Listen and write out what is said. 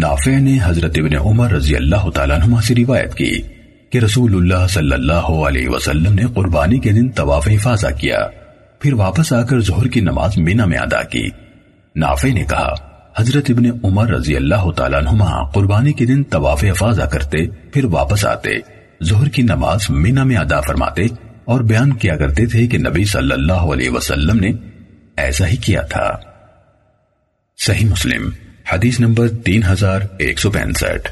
نافع نے حضرت ابن عمر رضی اللہ تعالیٰ عنہ سے روایت کی کہ رسول اللہ صلی اللہ علیہ وسلم نے قربانی کے دن طواف حفاظہ کیا، پھر واپس آ کر ظہر کی نماز مینا میں ادا کی۔ نافع نے کہا، حضرت ابن عمر رضی اللہ تعالیٰ عنہ قربانی کے دن طواف حفاظہ کرتے، پھر واپس آتے، ظہر کی نماز مینا میں ادا فرماتے اور بیان کیا کرتے تھے کہ نبی صلی اللہ علیہ وسلم نے ایسا ہی کیا تھا۔ صحیح مسلم۔ حدیث نمبر تین ہزار ایک سو پینسٹھ